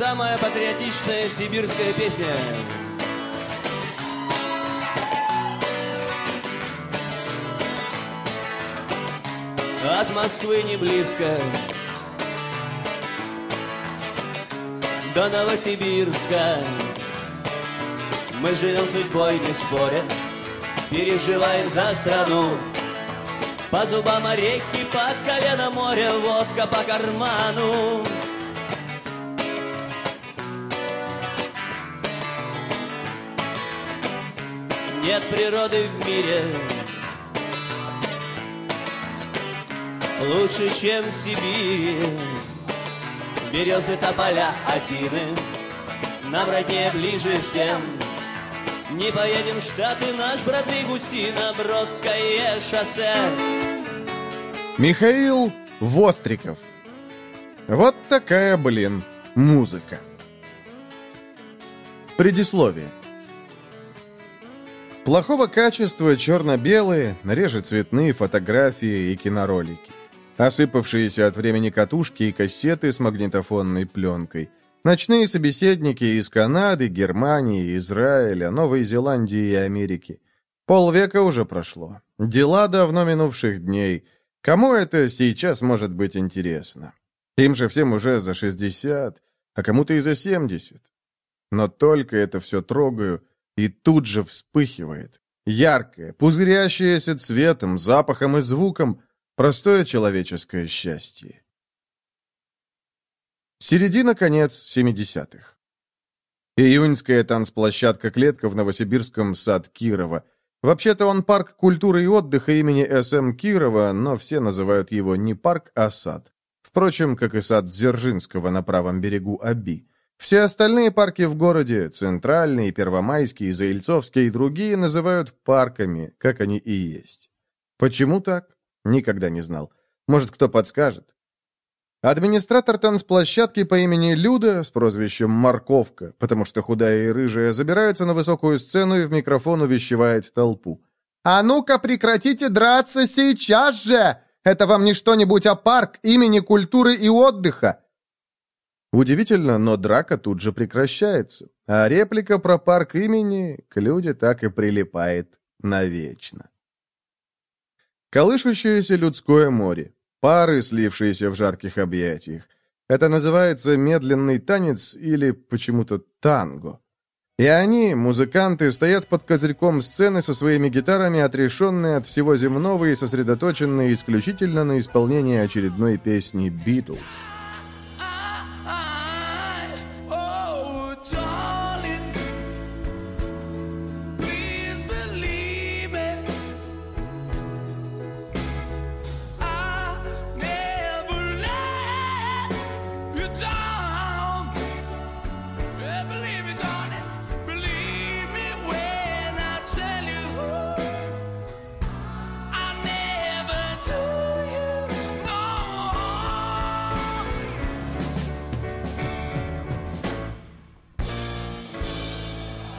самая патриотичная сибирская песня. От Москвы не близко. До Новосибирска. Мы живем судьбой не споря. Переживаем за страну. По зубам реки, по колено моря Водка по карману Нет природы в мире Лучше, чем в Сибири Березы, тополя, осины Нам роднее ближе всем Не поедем в Штаты, наш брат Бродское шоссе Михаил Востриков. Вот такая, блин, музыка. Предисловие. Плохого качества черно-белые, реже цветные фотографии и киноролики. Осыпавшиеся от времени катушки и кассеты с магнитофонной пленкой. Ночные собеседники из Канады, Германии, Израиля, Новой Зеландии и Америки. Полвека уже прошло. Дела давно минувших дней. Кому это сейчас может быть интересно? Им же всем уже за 60, а кому-то и за 70. Но только это все трогаю, и тут же вспыхивает. Яркое, пузырящееся цветом, запахом и звуком, простое человеческое счастье. Середина-конец 70-х. Июньская танцплощадка-клетка в Новосибирском сад Кирова. Вообще-то он парк культуры и отдыха имени С.М. Кирова, но все называют его не парк, а сад. Впрочем, как и сад Дзержинского на правом берегу Аби. Все остальные парки в городе, Центральный, Первомайский, Заильцовский и другие, называют парками, как они и есть. Почему так? Никогда не знал. Может, кто подскажет? Администратор танцплощадки по имени Люда с прозвищем Морковка, потому что худая и рыжая, забирается на высокую сцену и в микрофон увещевает толпу. «А ну-ка прекратите драться сейчас же! Это вам не что-нибудь, а парк имени культуры и отдыха! Удивительно, но драка тут же прекращается, а реплика про парк имени к Люде так и прилипает навечно. Колышущееся людское море, пары, слившиеся в жарких объятиях. Это называется медленный танец или почему-то танго. И они, музыканты, стоят под козырьком сцены со своими гитарами, отрешенные от всего земного и сосредоточенные исключительно на исполнении очередной песни «Битлз».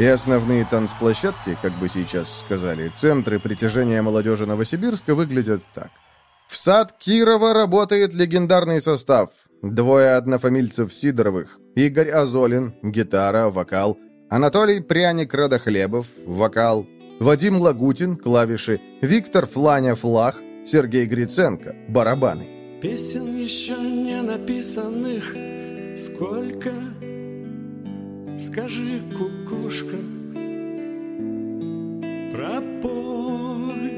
И основные танцплощадки, как бы сейчас сказали, центры притяжения молодежи Новосибирска выглядят так. В сад Кирова работает легендарный состав. Двое однофамильцев Сидоровых. Игорь Азолин, гитара, вокал. Анатолий Пряник Радохлебов, вокал. Вадим Лагутин, клавиши. Виктор Фланя Флах, Сергей Гриценко, барабаны. Песен еще не написанных сколько Скажи, кукушка, пропой.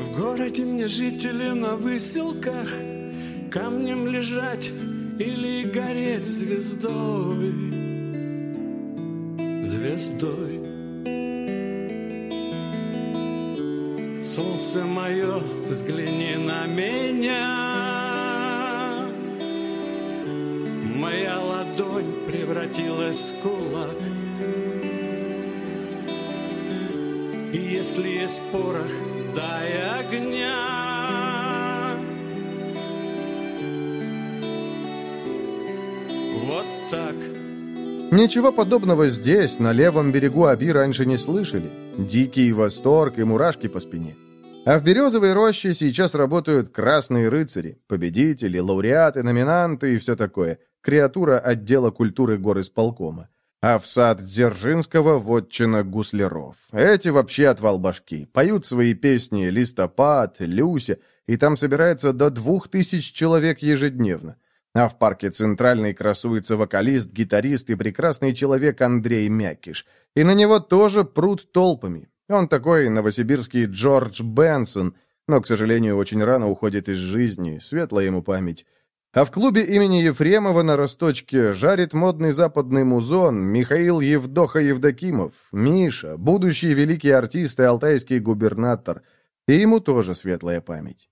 В городе мне жители на выселках Камнем лежать или гореть звездой? Звездой. Солнце мое, взгляни на меня. Моя ладонь превратилась в кулак И если есть порох, дай огня Вот так Ничего подобного здесь, на левом берегу Аби, раньше не слышали. Дикий восторг и мурашки по спине. А в Березовой роще сейчас работают красные рыцари, победители, лауреаты, номинанты и все такое. Креатура отдела культуры горисполкома. А в сад Дзержинского вотчина гусляров. Эти вообще отвал башки. Поют свои песни «Листопад», «Люся», и там собирается до двух тысяч человек ежедневно. А в парке Центральный красуется вокалист, гитарист и прекрасный человек Андрей Мякиш. И на него тоже прут толпами. Он такой новосибирский Джордж Бенсон, но, к сожалению, очень рано уходит из жизни, светлая ему память. А в клубе имени Ефремова на Росточке жарит модный западный музон Михаил Евдоха-Евдокимов, Миша, будущий великий артист и алтайский губернатор. И ему тоже светлая память.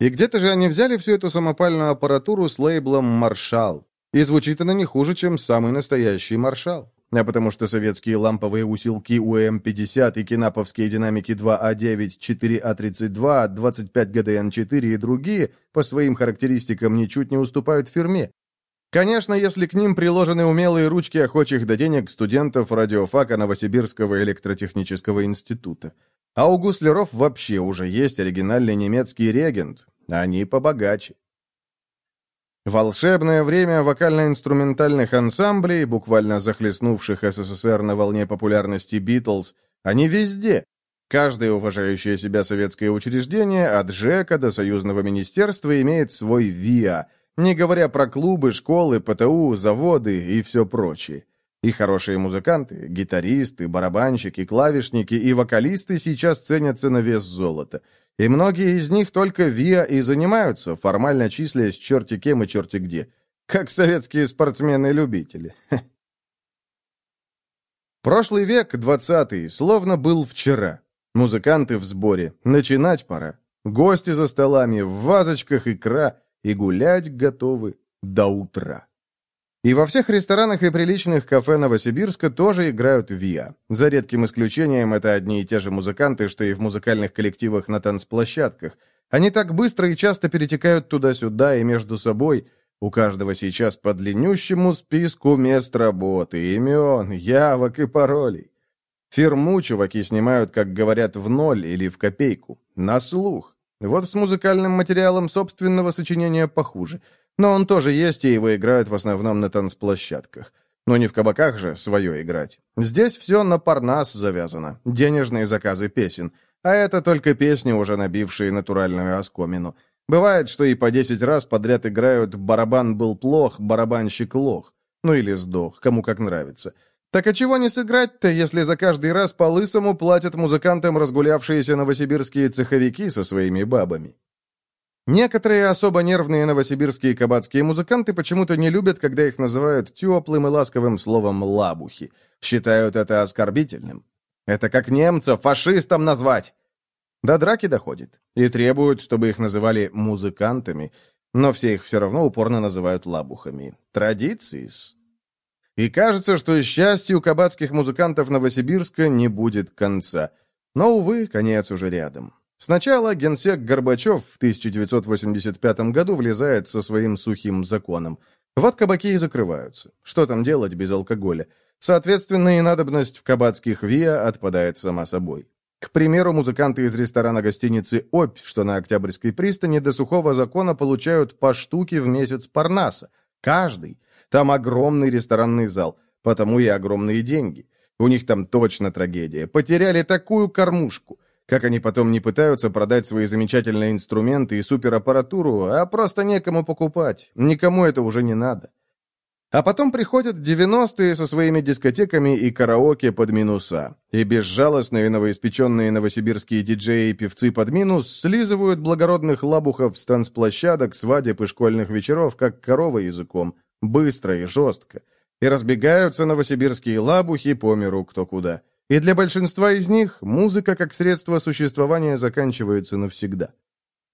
И где-то же они взяли всю эту самопальную аппаратуру с лейблом «Маршал». И звучит она не хуже, чем самый настоящий «Маршал». А потому что советские ламповые усилки УМ-50 и кинаповские динамики 2А9, 4А32, 25 ГДН-4 и другие по своим характеристикам ничуть не уступают фирме. Конечно, если к ним приложены умелые ручки охочих до денег студентов радиофака Новосибирского электротехнического института. А у гусляров вообще уже есть оригинальный немецкий регент. Они побогаче. Волшебное время вокально-инструментальных ансамблей, буквально захлестнувших СССР на волне популярности Битлз, они везде. Каждое уважающее себя советское учреждение, от ЖЭКа до союзного министерства, имеет свой ВИА, не говоря про клубы, школы, ПТУ, заводы и все прочее. И хорошие музыканты, гитаристы, барабанщики, клавишники и вокалисты сейчас ценятся на вес золота. И многие из них только ВИА и занимаются, формально числясь черти кем и черти где. Как советские спортсмены-любители. Прошлый век, двадцатый, словно был вчера. Музыканты в сборе. Начинать пора. Гости за столами, в вазочках икра, и гулять готовы до утра. И во всех ресторанах и приличных кафе Новосибирска тоже играют ВИА. За редким исключением это одни и те же музыканты, что и в музыкальных коллективах на танцплощадках. Они так быстро и часто перетекают туда-сюда и между собой. У каждого сейчас по длиннющему списку мест работы, имен, явок и паролей. Фирму чуваки снимают, как говорят, в ноль или в копейку. На слух. Вот с музыкальным материалом собственного сочинения похуже. Но он тоже есть, и его играют в основном на танцплощадках. Но не в кабаках же свое играть. Здесь все на парнас завязано, денежные заказы песен. А это только песни, уже набившие натуральную оскомину. Бывает, что и по десять раз подряд играют «барабан был плох, барабанщик лох». Ну или «сдох», кому как нравится. Так а чего не сыграть-то, если за каждый раз по лысому платят музыкантам разгулявшиеся новосибирские цеховики со своими бабами? Некоторые особо нервные новосибирские кабацкие музыканты почему-то не любят, когда их называют теплым и ласковым словом «лабухи». Считают это оскорбительным. Это как немцев фашистом назвать. До драки доходит. И требуют, чтобы их называли музыкантами. Но все их все равно упорно называют лабухами. Традиции И кажется, что счастью кабацких музыкантов Новосибирска не будет конца. Но, увы, конец уже рядом. Сначала генсек Горбачев в 1985 году влезает со своим сухим законом. Вот кабаки и закрываются. Что там делать без алкоголя? Соответственно, и надобность в кабацких ВИА отпадает сама собой. К примеру, музыканты из ресторана гостиницы «Обь», что на Октябрьской пристани, до сухого закона получают по штуке в месяц парнаса. Каждый. Там огромный ресторанный зал, потому и огромные деньги. У них там точно трагедия. Потеряли такую кормушку. Как они потом не пытаются продать свои замечательные инструменты и супераппаратуру, а просто некому покупать. Никому это уже не надо. А потом приходят 90-е со своими дискотеками и караоке под минуса. И безжалостные новоиспеченные новосибирские диджеи и певцы под минус слизывают благородных лабухов с танцплощадок, свадеб и школьных вечеров, как корова языком, быстро и жестко. И разбегаются новосибирские лабухи по миру кто куда. И для большинства из них музыка как средство существования заканчивается навсегда.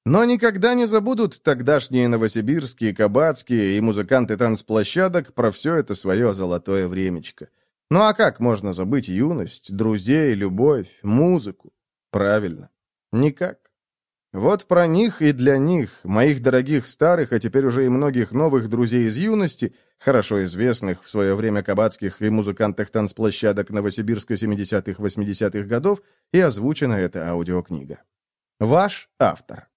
Но никогда не забудут тогдашние новосибирские, кабацкие и музыканты танцплощадок про все это свое золотое времечко. Ну а как можно забыть юность, друзей, любовь, музыку? Правильно, никак. Вот про них и для них, моих дорогих старых, а теперь уже и многих новых друзей из юности, хорошо известных в свое время кабацких и музыкантах танцплощадок Новосибирска 70-80-х годов, и озвучена эта аудиокнига. Ваш автор.